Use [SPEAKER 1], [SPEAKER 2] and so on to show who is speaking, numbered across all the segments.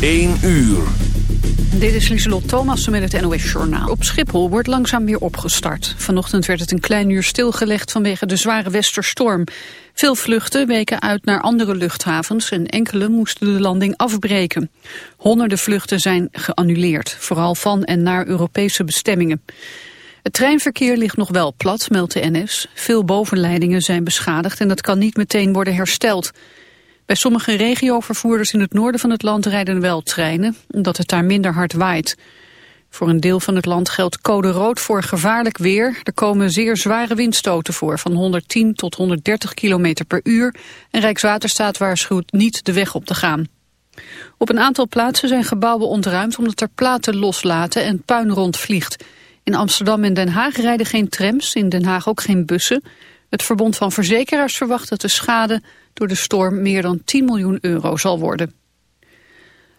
[SPEAKER 1] 1 uur.
[SPEAKER 2] Dit is Lieselot Thomassen met het NOS-journaal. Op Schiphol wordt langzaam weer opgestart. Vanochtend werd het een klein uur stilgelegd vanwege de zware westerstorm. Veel vluchten weken uit naar andere luchthavens en enkele moesten de landing afbreken. Honderden vluchten zijn geannuleerd, vooral van en naar Europese bestemmingen. Het treinverkeer ligt nog wel plat, meldt de NS. Veel bovenleidingen zijn beschadigd en dat kan niet meteen worden hersteld. Bij sommige regiovervoerders in het noorden van het land rijden wel treinen, omdat het daar minder hard waait. Voor een deel van het land geldt code rood voor gevaarlijk weer. Er komen zeer zware windstoten voor, van 110 tot 130 km per uur. En Rijkswaterstaat waarschuwt niet de weg op te gaan. Op een aantal plaatsen zijn gebouwen ontruimd omdat er platen loslaten en puin rondvliegt. In Amsterdam en Den Haag rijden geen trams, in Den Haag ook geen bussen. Het Verbond van Verzekeraars verwacht dat de schade door de storm meer dan 10 miljoen euro zal worden.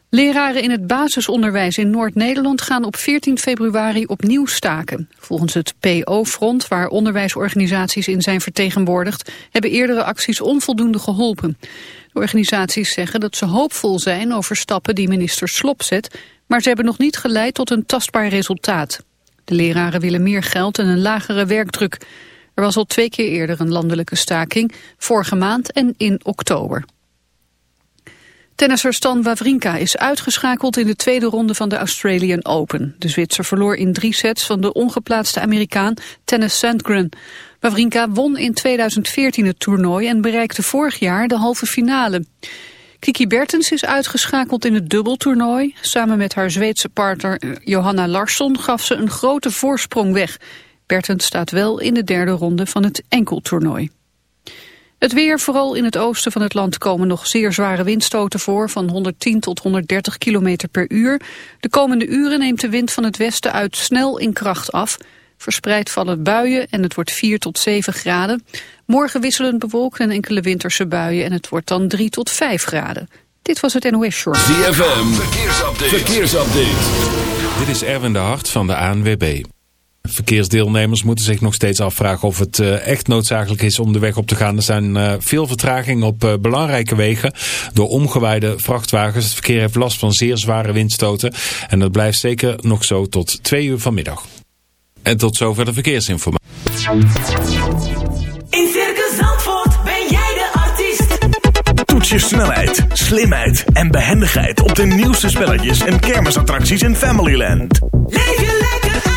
[SPEAKER 2] Leraren in het basisonderwijs in Noord-Nederland gaan op 14 februari opnieuw staken. Volgens het PO-front, waar onderwijsorganisaties in zijn vertegenwoordigd, hebben eerdere acties onvoldoende geholpen. De organisaties zeggen dat ze hoopvol zijn over stappen die minister Slop zet, maar ze hebben nog niet geleid tot een tastbaar resultaat. De leraren willen meer geld en een lagere werkdruk. Er was al twee keer eerder een landelijke staking, vorige maand en in oktober. Tennisser Stan Wawrinka is uitgeschakeld in de tweede ronde van de Australian Open. De Zwitser verloor in drie sets van de ongeplaatste Amerikaan Tennis Sandgren. Wawrinka won in 2014 het toernooi en bereikte vorig jaar de halve finale. Kiki Bertens is uitgeschakeld in het dubbeltoernooi. Samen met haar Zweedse partner eh, Johanna Larsson gaf ze een grote voorsprong weg. Bertens staat wel in de derde ronde van het enkeltoernooi. Het weer, vooral in het oosten van het land, komen nog zeer zware windstoten voor... van 110 tot 130 km per uur. De komende uren neemt de wind van het westen uit snel in kracht af. Verspreid vallen buien en het wordt 4 tot 7 graden. Morgen wisselend bewolkt en enkele winterse buien... en het wordt dan 3 tot 5 graden. Dit was het NOS Short.
[SPEAKER 1] ZFM, verkeersupdate. verkeersupdate.
[SPEAKER 3] Dit is Erwin de Hart van de ANWB. Verkeersdeelnemers moeten zich nog steeds afvragen of het uh, echt noodzakelijk is om de weg op te gaan. Er zijn uh, veel vertragingen op uh, belangrijke wegen door omgewaaide vrachtwagens. Het verkeer heeft last van zeer zware windstoten en dat blijft zeker nog zo tot twee uur vanmiddag. En tot zover de verkeersinformatie.
[SPEAKER 4] In Circus Zandvoort ben jij de artiest.
[SPEAKER 5] Toets je snelheid, slimheid en behendigheid op de nieuwste spelletjes en kermisattracties in Familyland.
[SPEAKER 4] Leef je lekker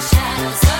[SPEAKER 6] shadows.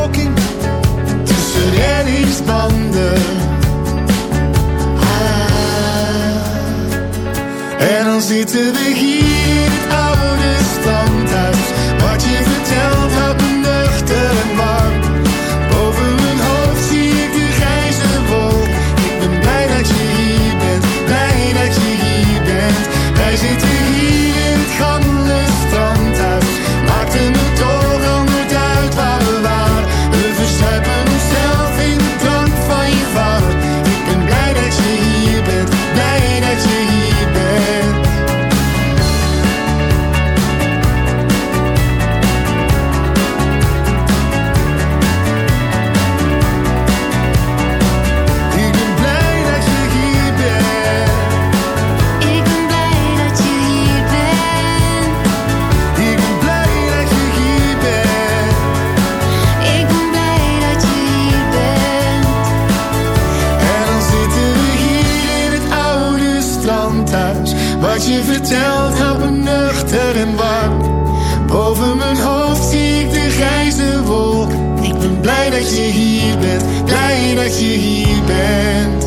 [SPEAKER 7] walking tussen reddingsbanden. Ah, en dan zitten we hier, het oude standaard. Wat je vertelt had dat je you, bent.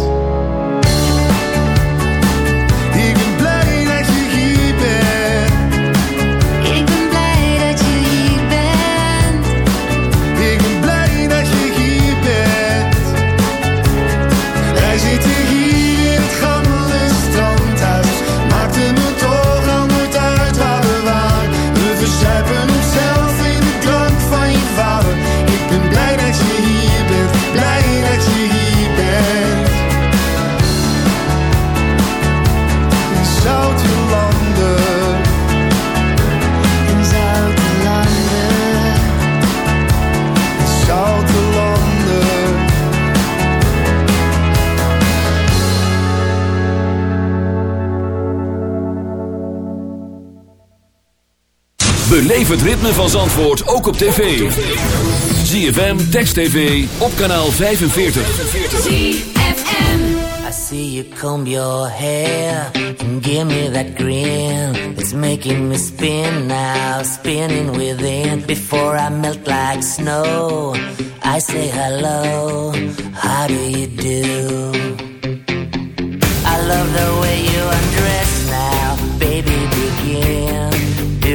[SPEAKER 1] Beleef het ritme van Zandvoort ook op tv. ZFM, Text TV, op kanaal 45.
[SPEAKER 8] ZFM
[SPEAKER 9] I see you comb your hair and give me that grin. It's making me spin now, spinning within. Before I melt like snow, I say hello, how do you do? I love the way you undress.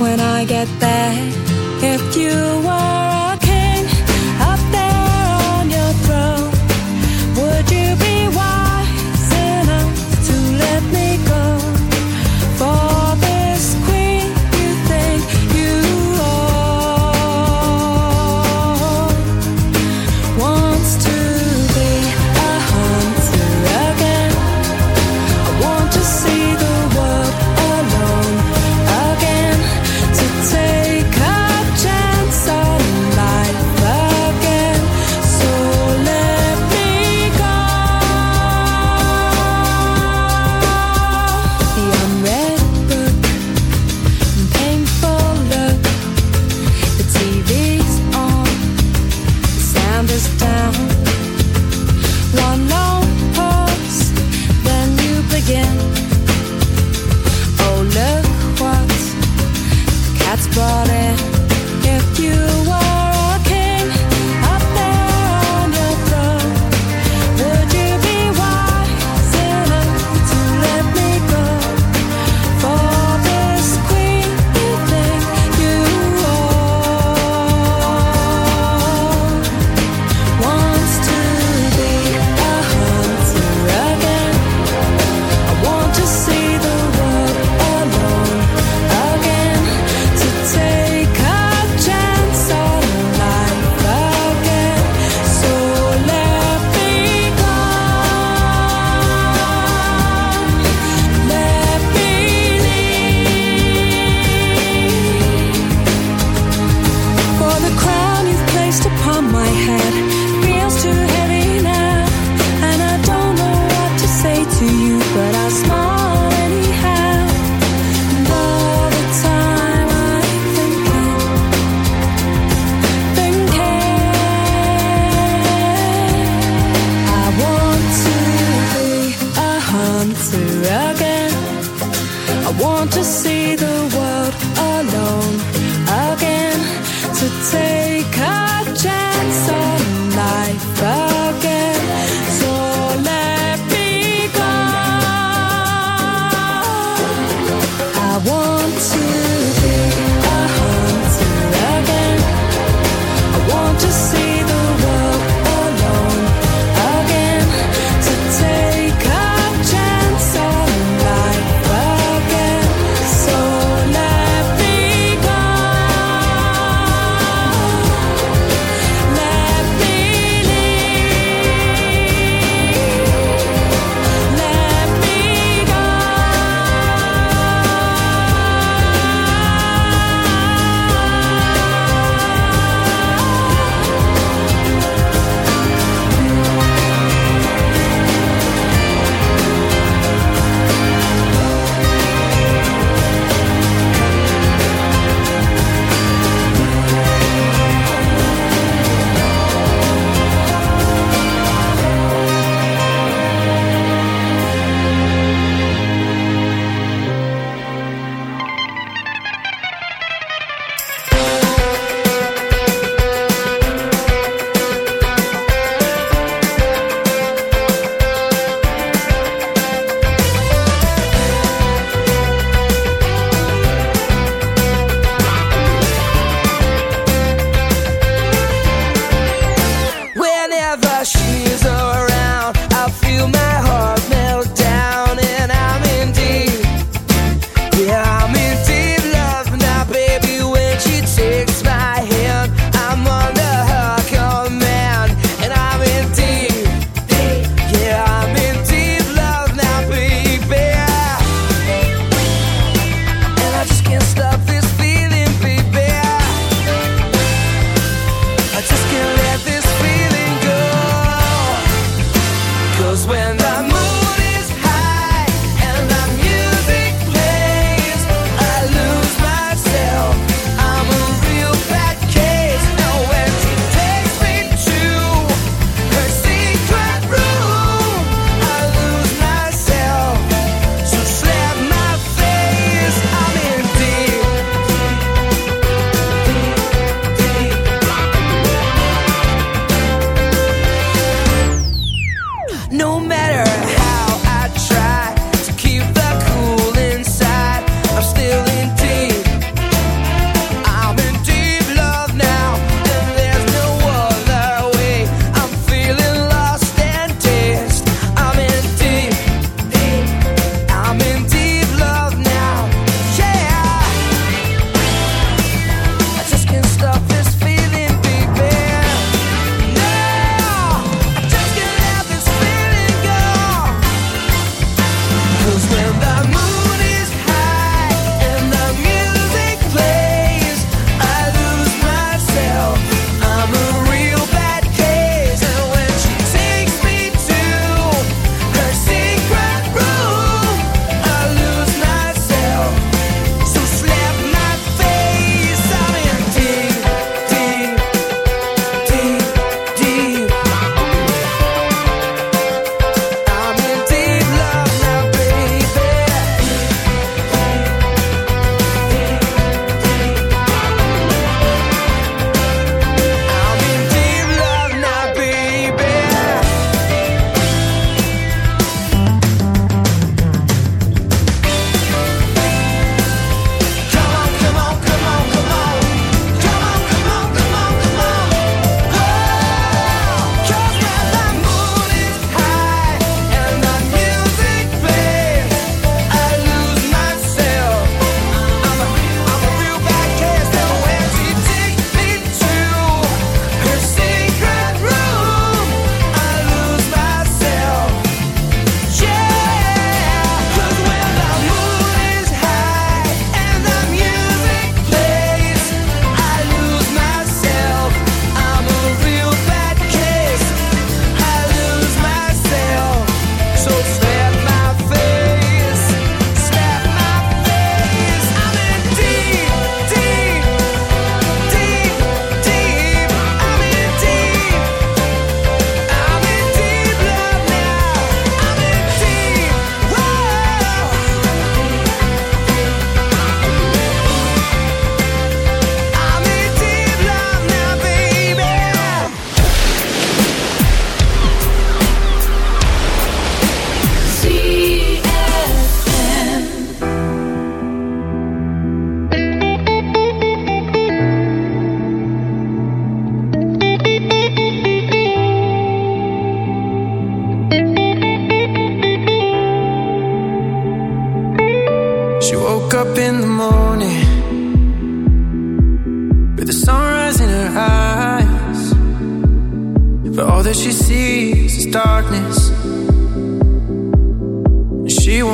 [SPEAKER 10] when I
[SPEAKER 11] get there. If you were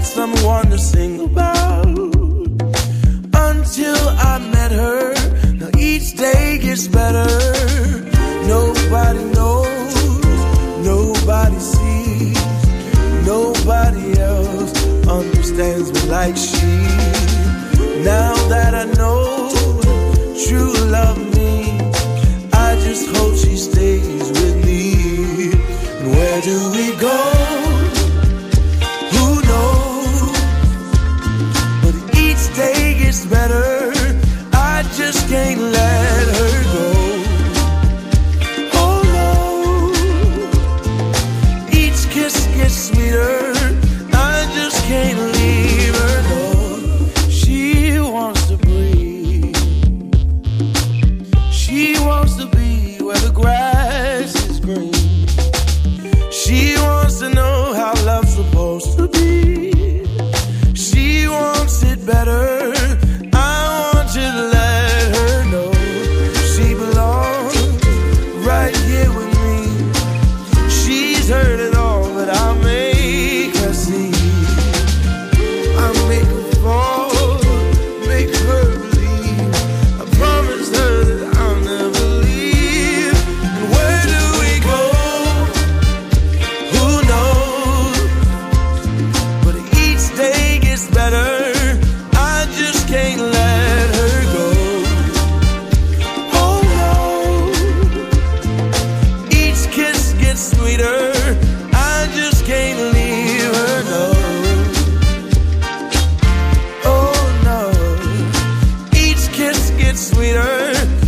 [SPEAKER 12] had someone to sing about until I met her. Now each day gets better. Nobody knows, nobody sees, nobody else understands me like she. Now that I know true love means, I just hope she stays with me. And where do we go? later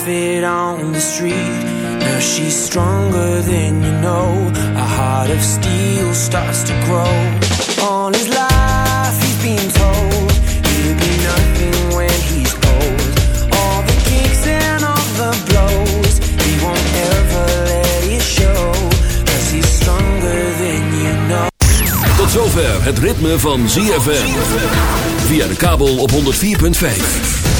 [SPEAKER 12] prophet on the street. Now she's stronger than you know. A heart of steel starts to grow. All his life he's been told he'll be nothing when he's old. All the kicks and all the blows, he won't ever let it show. Cause he's stronger than you know.
[SPEAKER 1] Tot zover het ritme van ZFM. Via de kabel op 104.5.